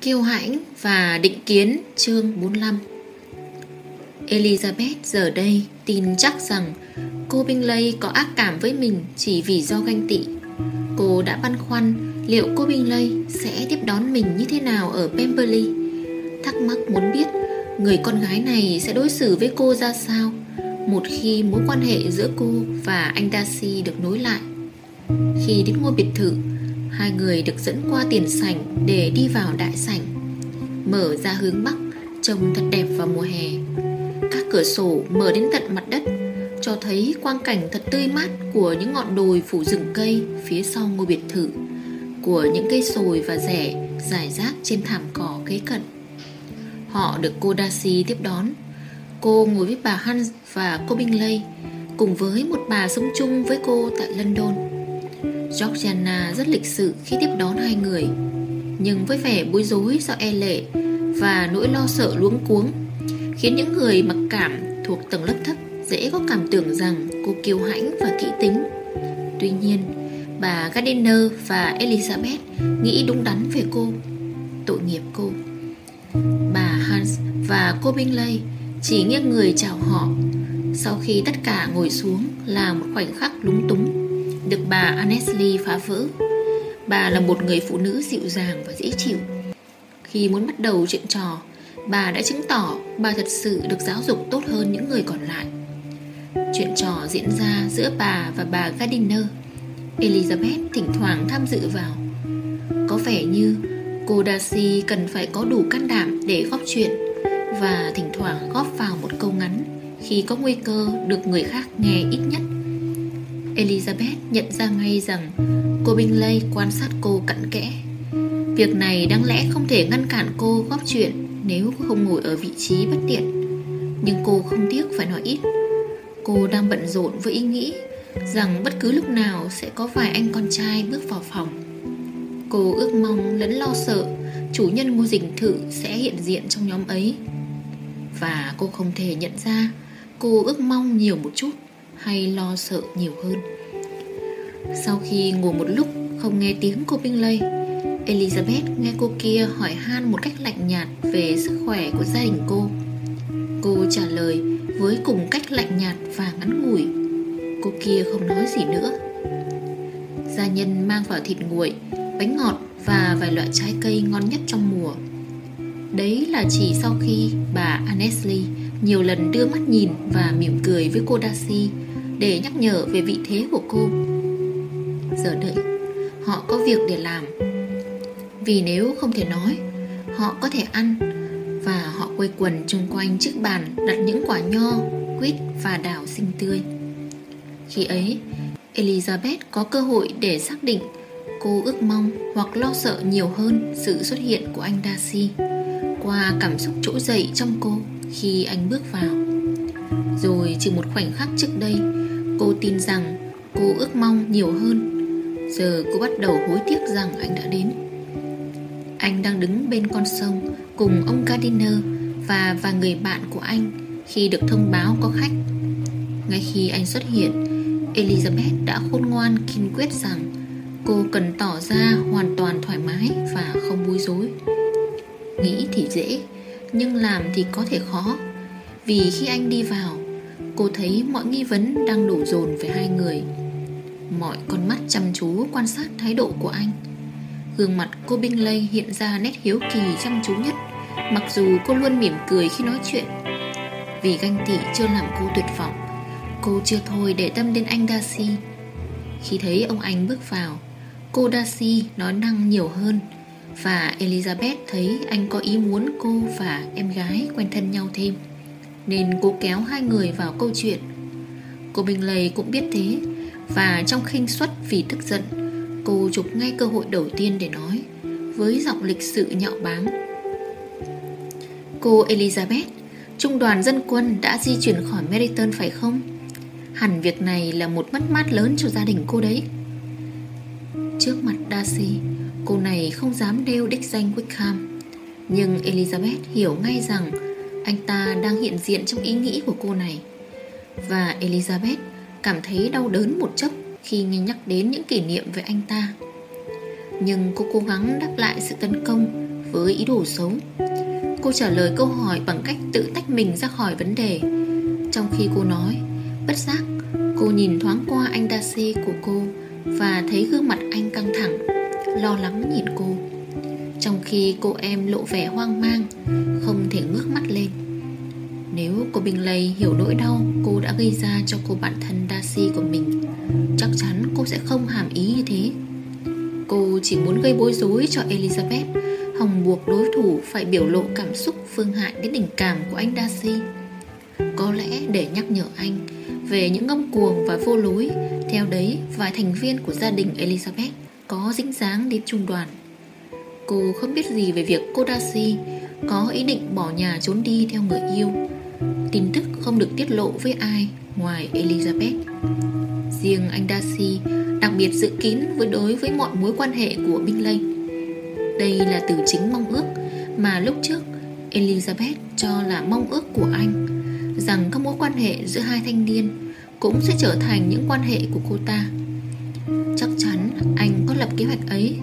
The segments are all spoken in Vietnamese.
Kiêu hãnh và định kiến chương 45 Elizabeth giờ đây tin chắc rằng cô Bingley có ác cảm với mình chỉ vì do ganh tị. Cô đã băn khoăn liệu cô Bingley sẽ tiếp đón mình như thế nào ở Pemberley. Thắc mắc muốn biết người con gái này sẽ đối xử với cô ra sao một khi mối quan hệ giữa cô và anh Darcy được nối lại. Khi đến ngôi biệt thự, hai người được dẫn qua tiền sảnh để đi vào đại sảnh. Mở ra hướng bắc, trông thật đẹp vào mùa hè. Các cửa sổ mở đến tận mặt đất, cho thấy quang cảnh thật tươi mát của những ngọn đồi phủ rừng cây phía sau ngôi biệt thự, của những cây sồi và rẻ rải rác trên thảm cỏ kế cận. Họ được cô Darcy tiếp đón. Cô ngồi với bà Hans và cô Bingley, cùng với một bà sống chung với cô tại London. Georgiana rất lịch sự khi tiếp đón hai người. Nhưng với vẻ bối rối do e lệ Và nỗi lo sợ luống cuống, Khiến những người mặc cảm thuộc tầng lớp thấp Dễ có cảm tưởng rằng cô kiêu hãnh và kỹ tính. Tuy nhiên, Bà Gardiner và Elizabeth nghĩ đúng đắn về cô, Tội nghiệp cô. Bà Hans và cô Bingley chỉ nghiêng người chào họ Sau khi tất cả ngồi xuống là một khoảnh khắc lúng túng được bà Annesley phá vỡ. Bà là một người phụ nữ dịu dàng và dễ chịu. Khi muốn bắt đầu chuyện trò, bà đã chứng tỏ bà thật sự được giáo dục tốt hơn những người còn lại. Chuyện trò diễn ra giữa bà và bà Gardiner. Elizabeth thỉnh thoảng tham dự vào. Có vẻ như cô Darcy cần phải có đủ can đảm để góp chuyện và thỉnh thoảng góp vào một câu ngắn khi có nguy cơ được người khác nghe ít nhất Elizabeth nhận ra ngay rằng cô Bingley quan sát cô cặn kẽ. Việc này đáng lẽ không thể ngăn cản cô góp chuyện nếu không ngồi ở vị trí bất tiện. Nhưng cô không tiếc phải nói ít. Cô đang bận rộn với ý nghĩ rằng bất cứ lúc nào sẽ có vài anh con trai bước vào phòng. Cô ước mong lẫn lo sợ chủ nhân ngôi dình thự sẽ hiện diện trong nhóm ấy. Và cô không thể nhận ra cô ước mong nhiều một chút hay lo sợ nhiều hơn. Sau khi ngủ một lúc không nghe tiếng cô Bingley, Elizabeth nghe cô kia hỏi han một cách lạnh nhạt về sức khỏe của gia đình cô. Cô trả lời với cùng cách lạnh nhạt và ngắn ngủi. Cô kia không nói gì nữa. Gia nhân mang vào thịt nguội, bánh ngọt và vài loại trái cây ngon nhất trong mùa. Đấy là chỉ sau khi bà Annesley nhiều lần đưa mắt nhìn và mỉm cười với cô Darcy để nhắc nhở về vị thế của cô. Giờ đợi, họ có việc để làm. Vì nếu không thể nói, họ có thể ăn và họ quây quần chung quanh chiếc bàn đặt những quả nho, quýt và đào xinh tươi. Khi ấy, Elizabeth có cơ hội để xác định cô ước mong hoặc lo sợ nhiều hơn sự xuất hiện của anh Darcy qua cảm xúc trỗi dậy trong cô khi anh bước vào. Rồi chỉ một khoảnh khắc trước đây, Cô tin rằng cô ước mong nhiều hơn. Giờ cô bắt đầu hối tiếc rằng anh đã đến. Anh đang đứng bên con sông Cùng ông Gardiner Và vài người bạn của anh Khi được thông báo có khách. Ngay khi anh xuất hiện, Elizabeth đã khôn ngoan kiên quyết rằng Cô cần tỏ ra hoàn toàn thoải mái Và không bối rối. Nghĩ thì dễ, Nhưng làm thì có thể khó, Vì khi anh đi vào Cô thấy mọi nghi vấn đang đổ dồn về hai người. Mọi con mắt chăm chú quan sát thái độ của anh. Gương mặt cô binh lây hiện ra nét hiếu kỳ chăm chú nhất, Mặc dù cô luôn mỉm cười khi nói chuyện. Vì ganh tị chưa làm cô tuyệt vọng, Cô chưa thôi để tâm đến anh Darcy Khi thấy ông anh bước vào, Cô Darcy nói năng nhiều hơn Và Elizabeth thấy anh có ý muốn cô và em gái quen thân nhau thêm nên cô kéo hai người vào câu chuyện. Cô Bình Lầy cũng biết thế, Và trong khinh suất vì tức giận, Cô chụp ngay cơ hội đầu tiên để nói Với giọng lịch sự nhạo báng. Cô Elizabeth, Trung đoàn dân quân đã di chuyển khỏi Meriton phải không? Hẳn việc này là một mất mát lớn cho gia đình cô đấy. Trước mặt Darcy, Cô này không dám đeo đích danh Wickham. Nhưng Elizabeth hiểu ngay rằng anh ta đang hiện diện trong ý nghĩ của cô này. Và Elizabeth cảm thấy đau đớn một chốc Khi nghe nhắc đến những kỷ niệm về anh ta. Nhưng cô cố gắng đáp lại sự tấn công với ý đồ xấu. Cô trả lời câu hỏi bằng cách tự tách mình ra khỏi vấn đề. Trong khi cô nói, Bất giác, Cô nhìn thoáng qua anh Darcy của cô Và thấy gương mặt anh căng thẳng, Lo lắng nhìn cô. Trong khi cô em lộ vẻ hoang mang, Không thể ngước mắt lên. Nếu cô Bingley hiểu nỗi đau Cô đã gây ra cho cô bạn thân Darcy của mình, Chắc chắn cô sẽ không hàm ý như thế. Cô chỉ muốn gây bối rối cho Elizabeth, Hòng buộc đối thủ phải biểu lộ cảm xúc phương hại đến tình cảm của anh Darcy Có lẽ để nhắc nhở anh về những ngông cuồng và vô lối, Theo đấy vài thành viên của gia đình Elizabeth có dính dáng đến trung đoàn. Cô không biết gì về việc cô Darcy có ý định bỏ nhà trốn đi theo người yêu. Tin tức không được tiết lộ với ai ngoài Elizabeth Riêng anh Darcy đặc biệt giữ kín với đối với mọi mối quan hệ của Bingley đây là từ chính mong ước mà lúc trước Elizabeth cho là mong ước của anh rằng các mối quan hệ giữa hai thanh niên cũng sẽ trở thành những quan hệ của cô ta. Chắc chắn anh có lập kế hoạch ấy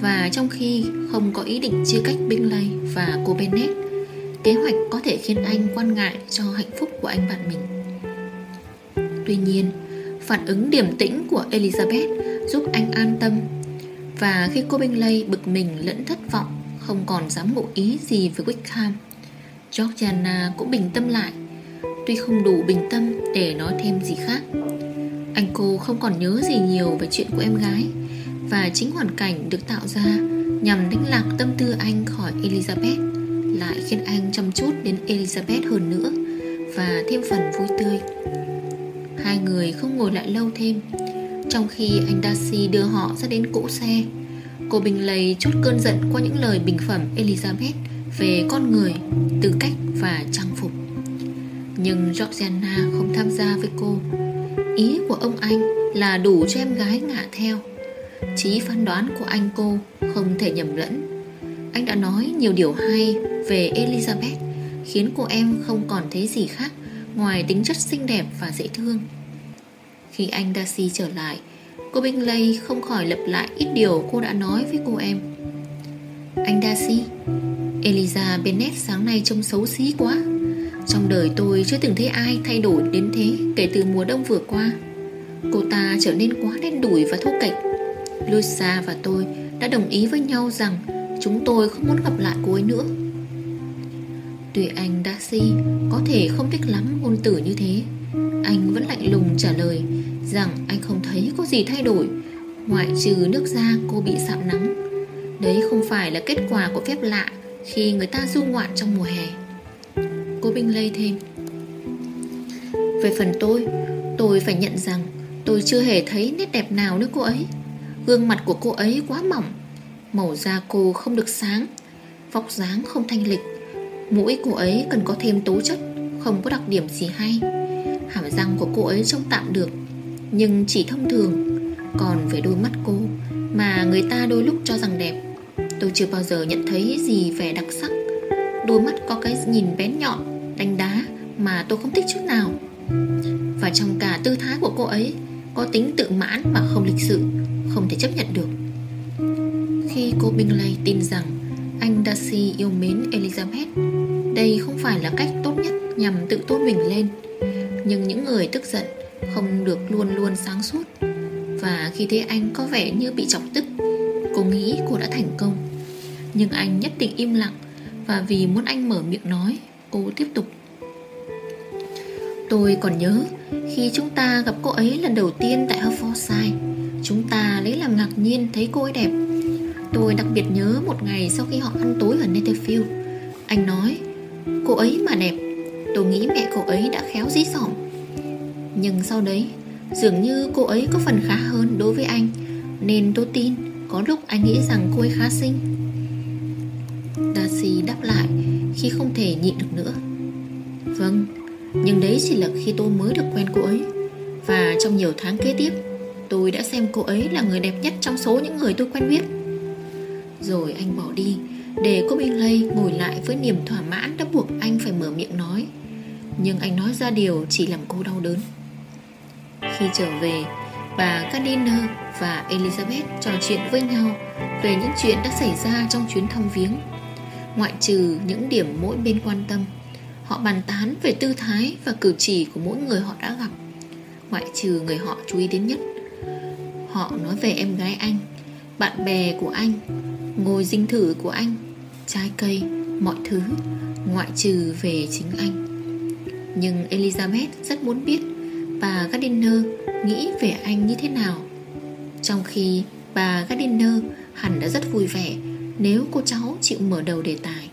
và trong khi không có ý định chia cách Bingley và cô Bennet, kế hoạch có thể khiến anh quan ngại cho hạnh phúc của anh bạn mình. Tuy nhiên, phản ứng điềm tĩnh của Elizabeth giúp anh an tâm. Và khi cô Bingley bực mình lẫn thất vọng Không còn dám ngụ ý gì với Wickham Georgiana cũng bình tâm lại. Tuy không đủ bình tâm để nói thêm gì khác Anh cô không còn nhớ gì nhiều về chuyện của em gái Và chính hoàn cảnh được tạo ra Nhằm đánh lạc tâm tư anh khỏi Elizabeth. Lại khiến anh chăm chút đến Elizabeth hơn nữa Và thêm phần vui tươi. Hai người không ngồi lại lâu thêm. Trong khi anh Darcy đưa họ ra đến cỗ xe Cô Bình lầy chút cơn giận qua những lời bình phẩm Elizabeth Về con người, tư cách và trang phục. Nhưng Georgiana không tham gia với cô. Ý của ông anh là đủ cho em gái ngả theo. Chí phán đoán của anh cô không thể nhầm lẫn. Anh đã nói nhiều điều hay về Elizabeth, Khiến cô em không còn thấy gì khác Ngoài tính chất xinh đẹp và dễ thương. Khi anh Darcy trở lại, Cô Bingley không khỏi lặp lại ít điều cô đã nói với cô em. Anh Darcy Eliza Bennet sáng nay trông xấu xí quá. Trong đời tôi chưa từng thấy ai thay đổi đến thế Kể từ mùa đông vừa qua. Cô ta trở nên quá đen đủi và thô kệch. Luisa và tôi đã đồng ý với nhau rằng Chúng tôi không muốn gặp lại cô ấy nữa. Tuy anh Darcy có thể không thích lắm ngôn tử như thế Anh vẫn lạnh lùng trả lời rằng anh không thấy có gì thay đổi ngoại trừ nước da cô bị sạm nắng. Đấy không phải là kết quả của phép lạ khi người ta du ngoạn trong mùa hè. Cô Binh lây thêm. Về phần tôi, tôi phải nhận rằng tôi chưa hề thấy nét đẹp nào nữa cô ấy. Gương mặt của cô ấy quá mỏng, màu da cô không được sáng, vóc dáng không thanh lịch. Mũi cô ấy cần có thêm tố chất, không có đặc điểm gì hay. Hàm răng của cô ấy trông tạm được nhưng chỉ thông thường. Còn về đôi mắt cô Mà người ta đôi lúc cho rằng đẹp Tôi chưa bao giờ nhận thấy gì vẻ đặc sắc. Đôi mắt có cái nhìn bén nhọn Đánh đá Mà tôi không thích chút nào. Và trong cả tư thái của cô ấy Có tính tự mãn mà không lịch sự Không thể chấp nhận được. Khi cô Bingley tin rằng anh Darcy yêu mến Elizabeth. Đây không phải là cách tốt nhất Nhằm tự tôn mình lên. Nhưng những người tức giận không được luôn luôn sáng suốt. Và khi thấy anh có vẻ như bị chọc tức, Cô nghĩ cô đã thành công. Nhưng anh nhất định im lặng Và vì muốn anh mở miệng nói, Cô tiếp tục. Tôi còn nhớ Khi chúng ta gặp cô ấy lần đầu tiên tại Hertfordshire, Chúng ta lấy làm ngạc nhiên thấy cô ấy đẹp. Tôi đặc biệt nhớ một ngày sau khi họ ăn tối ở Netherfield. Anh nói, Cô ấy mà đẹp. Tôi nghĩ mẹ cô ấy đã khéo dí dỏm. Nhưng sau đấy, Dường như cô ấy có phần khá hơn đối với anh, Nên tôi tin Có lúc anh nghĩ rằng cô ấy khá xinh. Darcy đáp lại Khi không thể nhịn được nữa. Vâng Nhưng đấy chỉ là khi tôi mới được quen cô ấy. Và trong nhiều tháng kế tiếp, Tôi đã xem cô ấy là người đẹp nhất Trong số những người tôi quen biết. Rồi anh bỏ đi Để cô Bingley ngồi lại với niềm thỏa mãn Đã buộc anh phải mở miệng nói. Nhưng anh nói ra điều chỉ làm cô đau đớn. Khi trở về, bà Gardiner và Elizabeth trò chuyện với nhau về những chuyện đã xảy ra trong chuyến thăm viếng. Ngoại trừ những điểm mỗi bên quan tâm Họ bàn tán về tư thái và cử chỉ của mỗi người họ đã gặp. Ngoại trừ người họ chú ý đến nhất. Họ nói về em gái anh Bạn bè của anh Ngôi dinh thự của anh Trái cây, mọi thứ Ngoại trừ về chính anh. Nhưng Elizabeth rất muốn biết Bà Gardiner nghĩ về anh như thế nào. Trong khi bà Gardiner hẳn đã rất vui vẻ Nếu cô cháu chịu mở đầu đề tài.